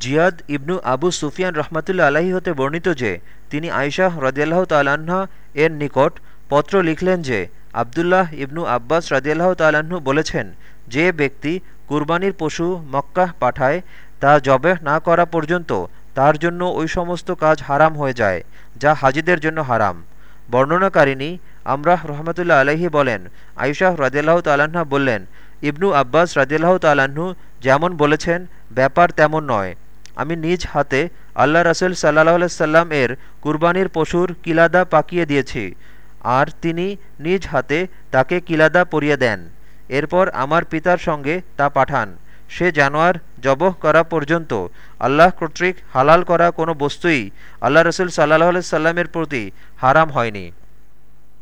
জিয়াদ ইবনু আবু সুফিয়ান রহমাতুল্লা আলাহি হতে বর্ণিত যে, তিনি আয়শাহ রদিয়াল্লাহ তাল্লাহ্ন এর নিকট পত্র লিখলেন যে, আবদুল্লাহ ইবনু আব্বাস রদিয়াল্লাহ তাল্লাহ্ন বলেছেন, যে ব্যক্তি কুরবানির পশু মক্কাহ পাঠায়, তা জবেহ না করা পর্যন্ত তার জন্য ওই সমস্ত কাজ হারাম হয়ে যায়, যা হাজিদের জন্য হারাম। বর্ণনাকারিণী আমরাহ রহমতুল্লা আলহি বলেন আয়ুষাহ রাজিয়াল্লাহ তাল্লাহ্না বললেন, ইবনু আব্বাস রাজিয়াল্লাহ তাল্লাহ্ন যেমন বলেছেন ব্যাপার তেমন নয়। আমি নিজ হাতে আল্লাহ রসুল সাল্লাহ সাল্লাম এর কুরবানির পশুর কিলাদা পাকিয়ে দিয়েছি, আর তিনি নিজ হাতে তাকে কিলাদা পরিয়ে দেন। এরপর আমার পিতার সঙ্গে তা পাঠান। সে জানোয়ার জবহ করা পর্যন্ত আল্লাহ কর্তৃক হালাল করা কোনো বস্তুই আল্লাহ রসুল সাল্লাহ সাল্লামের প্রতি হারাম হয়নি।